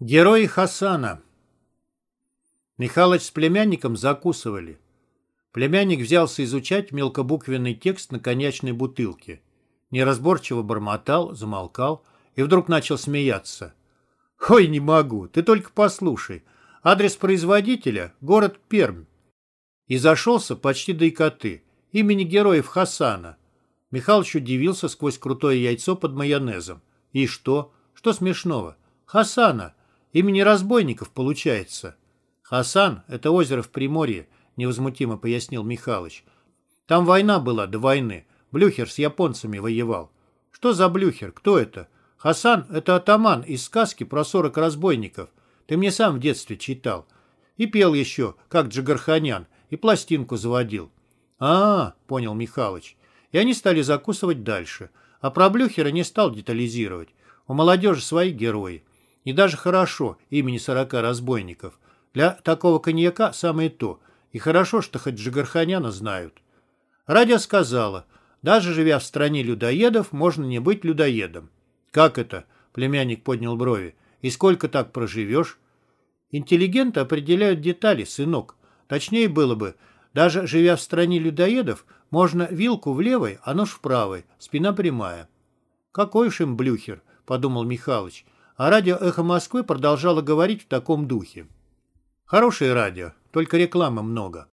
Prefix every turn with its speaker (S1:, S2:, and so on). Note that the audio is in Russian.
S1: Герои Хасана. Михалыч с племянником закусывали. Племянник взялся изучать мелкобуквенный текст на коньячной бутылке. Неразборчиво бормотал, замолкал и вдруг начал смеяться. «Ой, не могу, ты только послушай. Адрес производителя — город Пермь». И зашелся почти до икоты. Имени героев Хасана. Михалыч удивился сквозь крутое яйцо под майонезом. И что? Что смешного? Хасана. Имени разбойников получается. Хасан — это озеро в Приморье, невозмутимо пояснил Михалыч. Там война была до войны. Блюхер с японцами воевал. Что за Блюхер? Кто это? Хасан — это атаман из сказки про сорок разбойников. Ты мне сам в детстве читал. И пел еще, как Джигарханян, и пластинку заводил. а, -а, -а понял Михалыч. И они стали закусывать дальше. А про Блюхера не стал детализировать. У молодежи свои герои. И даже хорошо имени сорока разбойников. Для такого коньяка самое то. И хорошо, что хоть Джигарханяна знают. Радио сказала, даже живя в стране людоедов, можно не быть людоедом. Как это? Племянник поднял брови. И сколько так проживешь? Интеллигенты определяют детали, сынок. Точнее было бы, даже живя в стране людоедов, можно вилку в левой, а нож в правой, спина прямая. Какой уж им блюхер, подумал Михалыч а радио «Эхо Москвы» продолжало говорить в таком духе. Хорошее радио, только рекламы много.